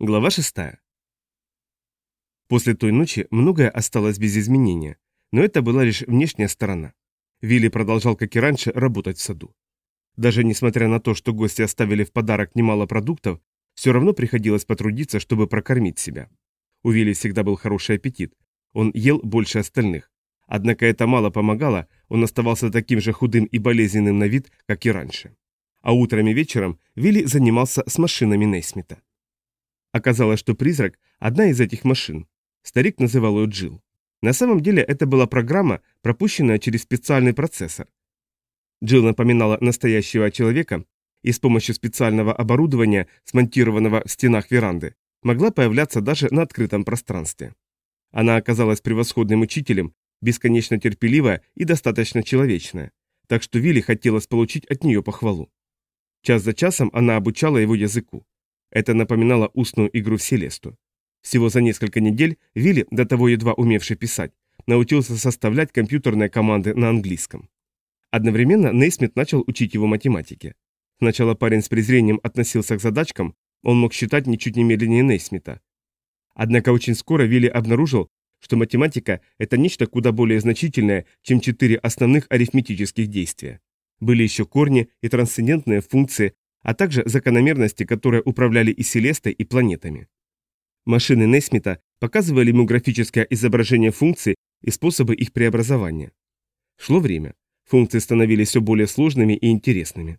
Глава 6. После той ночи многое осталось без изменения, но это была лишь внешняя сторона. Вилли продолжал, как и раньше, работать в саду. Даже несмотря на то, что гости оставили в подарок немало продуктов, все равно приходилось потрудиться, чтобы прокормить себя. У Вилли всегда был хороший аппетит, он ел больше остальных. Однако это мало помогало, он оставался таким же худым и болезненным на вид, как и раньше. А утром и вечером Вилли занимался с машинами Нейсмита. Оказалось, что призрак – одна из этих машин. Старик называл ее Джилл. На самом деле это была программа, пропущенная через специальный процессор. Джилл напоминала настоящего человека и с помощью специального оборудования, смонтированного в стенах веранды, могла появляться даже на открытом пространстве. Она оказалась превосходным учителем, бесконечно терпеливая и достаточно человечная, так что Вилли хотелось получить от нее похвалу. Час за часом она обучала его языку. Это напоминало устную игру в Селесту. Всего за несколько недель Вилли, до того едва умевший писать, научился составлять компьютерные команды на английском. Одновременно Нейсмит начал учить его математике. Сначала парень с презрением относился к задачкам, он мог считать ничуть не медленнее Нейсмита. Однако очень скоро Вилли обнаружил, что математика – это нечто куда более значительное, чем четыре основных арифметических действия. Были еще корни и трансцендентные функции, а также закономерности, которые управляли и Селестой, и планетами. Машины Несмита показывали ему графическое изображение функций и способы их преобразования. Шло время. Функции становились все более сложными и интересными.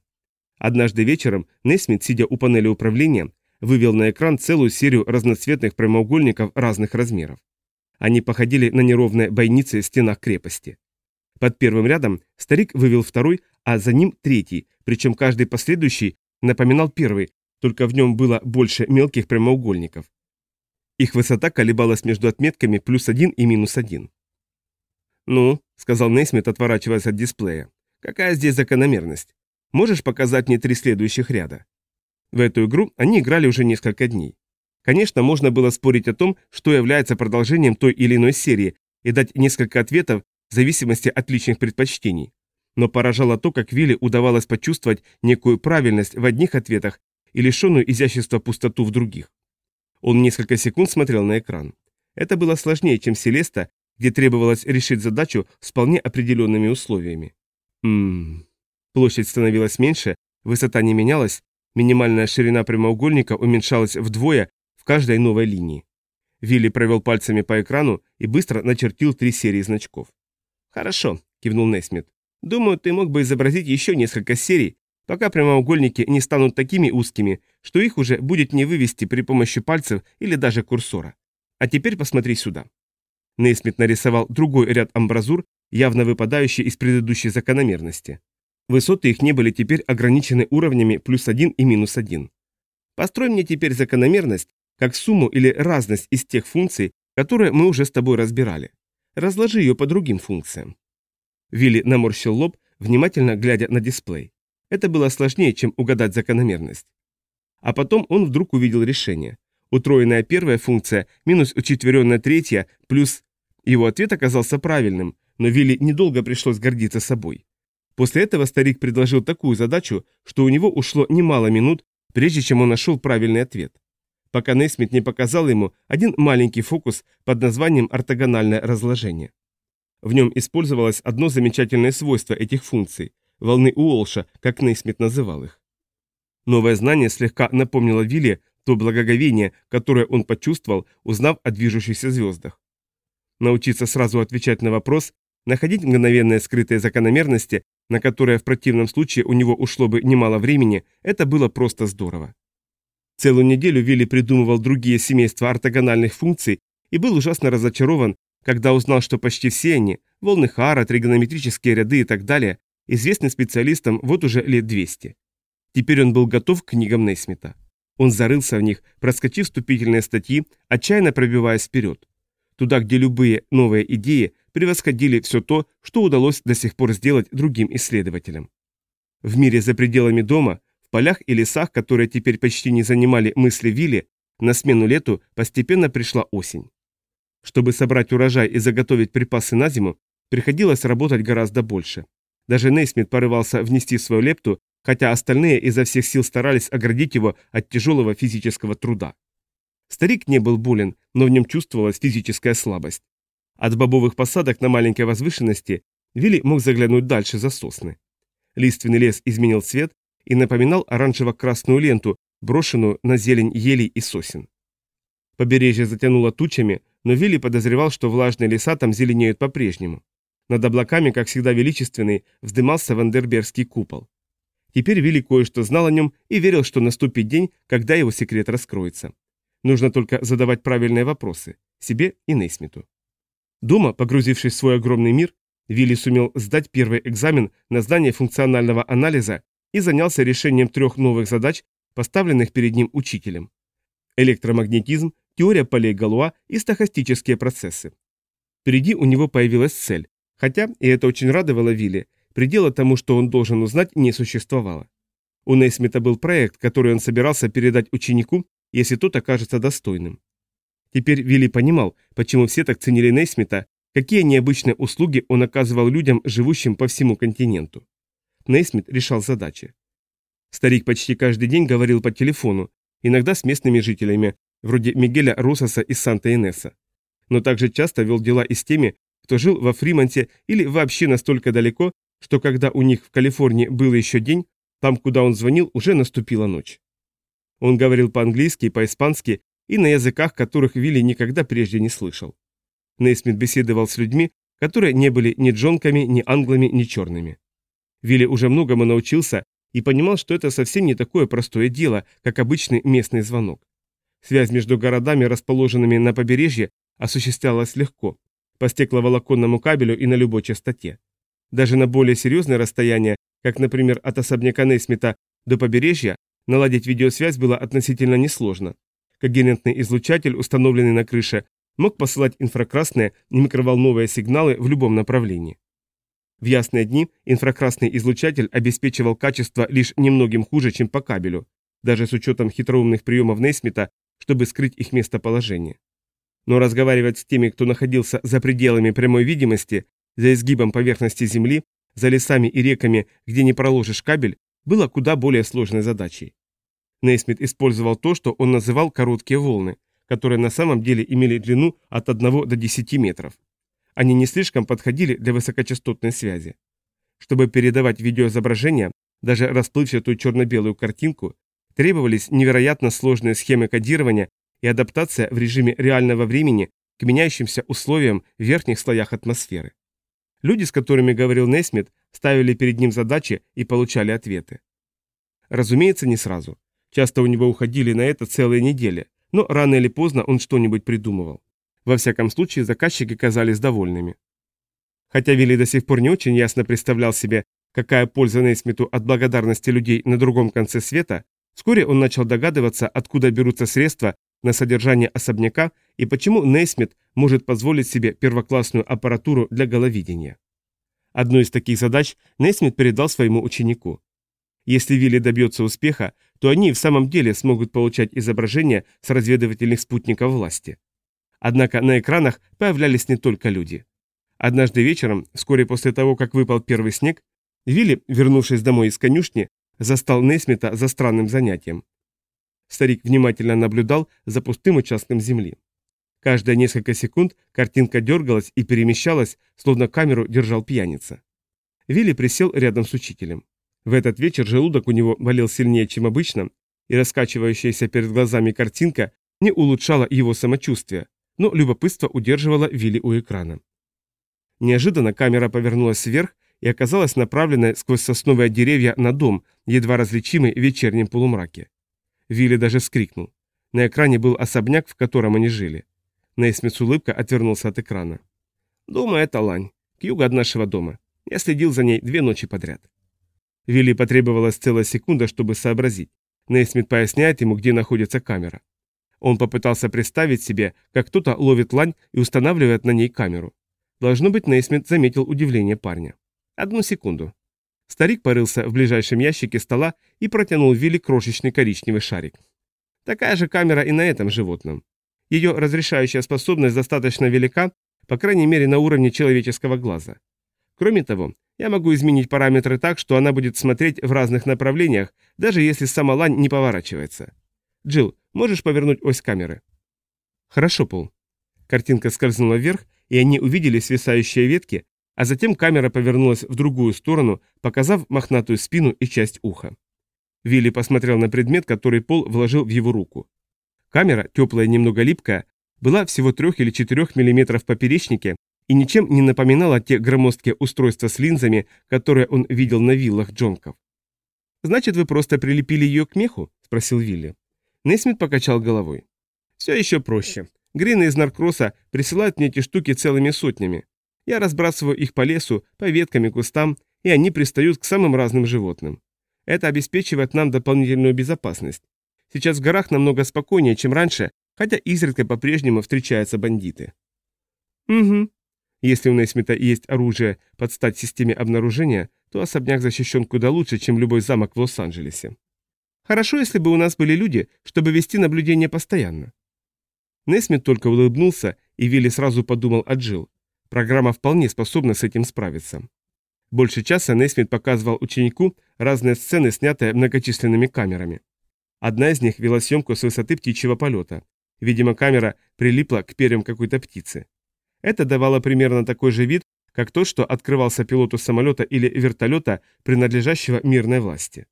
Однажды вечером Несмит, сидя у панели управления, вывел на экран целую серию разноцветных прямоугольников разных размеров. Они походили на неровные бойницы в стенах крепости. Под первым рядом старик вывел второй, а за ним третий, причем каждый последующий напоминал первый, только в нем было больше мелких прямоугольников. Их высота колебалась между отметками плюс один и минус один. «Ну», — сказал Нейсмит, отворачиваясь от дисплея, — «какая здесь закономерность? Можешь показать мне три следующих ряда?» В эту игру они играли уже несколько дней. Конечно, можно было спорить о том, что является продолжением той или иной серии, и дать несколько ответов в зависимости от личных предпочтений но поражало то, как Вилли удавалось почувствовать некую правильность в одних ответах и лишенную изящества пустоту в других. Он несколько секунд смотрел на экран. Это было сложнее, чем Селеста, где требовалось решить задачу с вполне определенными условиями. Ммм. Площадь становилась меньше, высота не менялась, минимальная ширина прямоугольника уменьшалась вдвое в каждой новой линии. Вилли провел пальцами по экрану и быстро начертил три серии значков. «Хорошо», — кивнул Несмит. Думаю, ты мог бы изобразить еще несколько серий, пока прямоугольники не станут такими узкими, что их уже будет не вывести при помощи пальцев или даже курсора. А теперь посмотри сюда. Нейсмит нарисовал другой ряд амбразур, явно выпадающий из предыдущей закономерности. Высоты их не были теперь ограничены уровнями плюс один и минус один. Построй мне теперь закономерность, как сумму или разность из тех функций, которые мы уже с тобой разбирали. Разложи ее по другим функциям. Вилли наморщил лоб, внимательно глядя на дисплей. Это было сложнее, чем угадать закономерность. А потом он вдруг увидел решение. Утроенная первая функция минус учетверенная третья плюс... Его ответ оказался правильным, но Вилли недолго пришлось гордиться собой. После этого старик предложил такую задачу, что у него ушло немало минут, прежде чем он нашел правильный ответ. Пока Нейсмит не показал ему один маленький фокус под названием ортогональное разложение. В нем использовалось одно замечательное свойство этих функций – волны Уолша, как Нейсмит называл их. Новое знание слегка напомнило Вилле то благоговение, которое он почувствовал, узнав о движущихся звездах. Научиться сразу отвечать на вопрос, находить мгновенные скрытые закономерности, на которые в противном случае у него ушло бы немало времени, это было просто здорово. Целую неделю Вилли придумывал другие семейства ортогональных функций и был ужасно разочарован, когда узнал, что почти все они, волны Хара, тригонометрические ряды и так далее, известны специалистам вот уже лет 200. Теперь он был готов к книгам Нейсмита. Он зарылся в них, проскочив вступительные статьи, отчаянно пробиваясь вперед. Туда, где любые новые идеи превосходили все то, что удалось до сих пор сделать другим исследователям. В мире за пределами дома, в полях и лесах, которые теперь почти не занимали мысли Вилли, на смену лету постепенно пришла осень. Чтобы собрать урожай и заготовить припасы на зиму, приходилось работать гораздо больше. Даже Нейсмит порывался внести свою лепту, хотя остальные изо всех сил старались оградить его от тяжелого физического труда. Старик не был болен, но в нем чувствовалась физическая слабость. От бобовых посадок на маленькой возвышенности Вилли мог заглянуть дальше за сосны. Лиственный лес изменил цвет и напоминал оранжево-красную ленту, брошенную на зелень елей и сосен. Побережье затянуло тучами, но Вилли подозревал, что влажные леса там зеленеют по-прежнему. Над облаками, как всегда величественный, вздымался Вандербергский купол. Теперь Вилли кое-что знал о нем и верил, что наступит день, когда его секрет раскроется. Нужно только задавать правильные вопросы себе и Нейсмиту. Дома, погрузившись в свой огромный мир, Вилли сумел сдать первый экзамен на знание функционального анализа и занялся решением трех новых задач, поставленных перед ним учителем. Электромагнетизм, теория полей Галуа и стохастические процессы. Впереди у него появилась цель, хотя, и это очень радовало Вилли, предела тому, что он должен узнать, не существовало. У Нейсмита был проект, который он собирался передать ученику, если тот окажется достойным. Теперь Вилли понимал, почему все так ценили Нейсмита какие необычные услуги он оказывал людям, живущим по всему континенту. Нейсмит решал задачи. Старик почти каждый день говорил по телефону, иногда с местными жителями, вроде Мигеля Рососа из Санта-Инесса. Но также часто вел дела и с теми, кто жил во Фримонте или вообще настолько далеко, что когда у них в Калифорнии был еще день, там, куда он звонил, уже наступила ночь. Он говорил по-английски, по-испански и на языках, которых Вилли никогда прежде не слышал. Нейсмит беседовал с людьми, которые не были ни джонками, ни англами, ни черными. Вилли уже многому научился и понимал, что это совсем не такое простое дело, как обычный местный звонок. Связь между городами, расположенными на побережье, осуществлялась легко, по стекловолоконному кабелю и на любой частоте. Даже на более серьезное расстояние, как, например, от особняка Нейсмита до побережья, наладить видеосвязь было относительно несложно. Когерентный излучатель, установленный на крыше, мог посылать инфракрасные и микроволновые сигналы в любом направлении. В ясные дни инфракрасный излучатель обеспечивал качество лишь немногим хуже, чем по кабелю, даже с учетом хитроумных приемов Нейсмита, чтобы скрыть их местоположение. Но разговаривать с теми, кто находился за пределами прямой видимости, за изгибом поверхности Земли, за лесами и реками, где не проложишь кабель, было куда более сложной задачей. Нейсмит использовал то, что он называл короткие волны, которые на самом деле имели длину от 1 до 10 метров. Они не слишком подходили для высокочастотной связи. Чтобы передавать видеоизображение, даже расплывчатую черно-белую картинку, требовались невероятно сложные схемы кодирования и адаптация в режиме реального времени к меняющимся условиям в верхних слоях атмосферы. Люди, с которыми говорил Несмит, ставили перед ним задачи и получали ответы. Разумеется, не сразу. Часто у него уходили на это целые недели, но рано или поздно он что-нибудь придумывал. Во всяком случае, заказчики казались довольными. Хотя Вилли до сих пор не очень ясно представлял себе, какая польза Нейсмиту от благодарности людей на другом конце света, вскоре он начал догадываться, откуда берутся средства на содержание особняка и почему Нейсмит может позволить себе первоклассную аппаратуру для головидения. Одну из таких задач Нейсмит передал своему ученику. Если Вилли добьется успеха, то они в самом деле смогут получать изображения с разведывательных спутников власти. Однако на экранах появлялись не только люди. Однажды вечером, вскоре после того, как выпал первый снег, Вилли, вернувшись домой из конюшни, застал Нейсмита за странным занятием. Старик внимательно наблюдал за пустым участком земли. Каждые несколько секунд картинка дергалась и перемещалась, словно камеру держал пьяница. Вилли присел рядом с учителем. В этот вечер желудок у него болел сильнее, чем обычно, и раскачивающаяся перед глазами картинка не улучшала его самочувствие, но любопытство удерживало Вилли у экрана. Неожиданно камера повернулась вверх и оказалась направленной сквозь сосновые деревья на дом, едва различимый в вечернем полумраке. Вилли даже вскрикнул. На экране был особняк, в котором они жили. Нейсмит с улыбкой отвернулся от экрана. «Думаю, это лань, к югу от нашего дома. Я следил за ней две ночи подряд». Вилли потребовалась целая секунда, чтобы сообразить. Нейсмит поясняет ему, где находится камера. Он попытался представить себе, как кто-то ловит лань и устанавливает на ней камеру. Должно быть, Нейсмит заметил удивление парня. Одну секунду. Старик порылся в ближайшем ящике стола и протянул Вилли крошечный коричневый шарик. Такая же камера и на этом животном. Ее разрешающая способность достаточно велика, по крайней мере на уровне человеческого глаза. Кроме того, я могу изменить параметры так, что она будет смотреть в разных направлениях, даже если сама лань не поворачивается. Джилл, можешь повернуть ось камеры? Хорошо, Пол. Картинка скользнула вверх, и они увидели свисающие ветки, а затем камера повернулась в другую сторону, показав мохнатую спину и часть уха. Вилли посмотрел на предмет, который Пол вложил в его руку. Камера, теплая и немного липкая, была всего 3 или 4 мм в поперечнике и ничем не напоминала те громоздкие устройства с линзами, которые он видел на виллах Джонков. «Значит, вы просто прилепили ее к меху?» – спросил Вилли. Нейсмит покачал головой. «Все еще проще. Грины из Наркроса присылают мне эти штуки целыми сотнями. Я разбрасываю их по лесу, по веткам и кустам, и они пристают к самым разным животным. Это обеспечивает нам дополнительную безопасность. Сейчас в горах намного спокойнее, чем раньше, хотя изредка по-прежнему встречаются бандиты. Угу. Если у Нейсмита есть оружие под стать системе обнаружения, то особняк защищен куда лучше, чем любой замок в Лос-Анджелесе. Хорошо, если бы у нас были люди, чтобы вести наблюдение постоянно. Несмит только улыбнулся, и Вилли сразу подумал о Джилл. Программа вполне способна с этим справиться. Больше часа Несмит показывал ученику разные сцены, снятые многочисленными камерами. Одна из них вела съемку с высоты птичьего полета. Видимо, камера прилипла к перьям какой-то птицы. Это давало примерно такой же вид, как то, что открывался пилоту самолета или вертолета, принадлежащего мирной власти.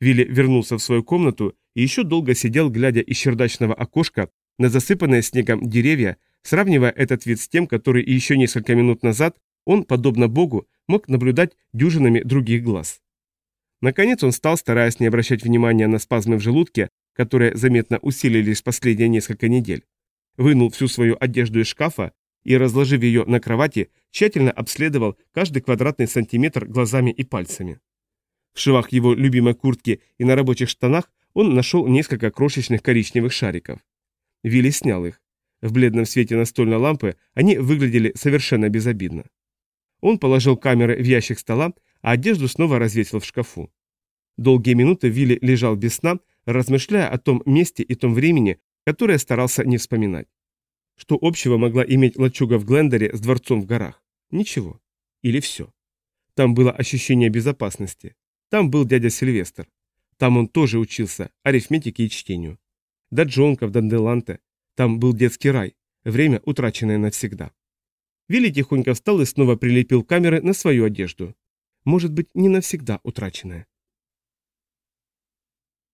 Вилли вернулся в свою комнату и еще долго сидел, глядя из чердачного окошка на засыпанные снегом деревья, сравнивая этот вид с тем, который еще несколько минут назад он, подобно Богу, мог наблюдать дюжинами других глаз. Наконец он стал, стараясь не обращать внимания на спазмы в желудке, которые заметно усилились последние несколько недель. Вынул всю свою одежду из шкафа и, разложив ее на кровати, тщательно обследовал каждый квадратный сантиметр глазами и пальцами. В швах его любимой куртки и на рабочих штанах он нашел несколько крошечных коричневых шариков. Вилли снял их. В бледном свете настольной лампы они выглядели совершенно безобидно. Он положил камеры в ящик стола, а одежду снова развесил в шкафу. Долгие минуты Вилли лежал без сна, размышляя о том месте и том времени, которое старался не вспоминать. Что общего могла иметь лачуга в Глендере с дворцом в горах? Ничего. Или все. Там было ощущение безопасности. Там был дядя Сильвестр. Там он тоже учился арифметике и чтению до Джонков, до Деланте. Там был детский рай, время, утраченное навсегда. Вилли тихонько встал и снова прилепил камеры на свою одежду. Может быть, не навсегда утраченное.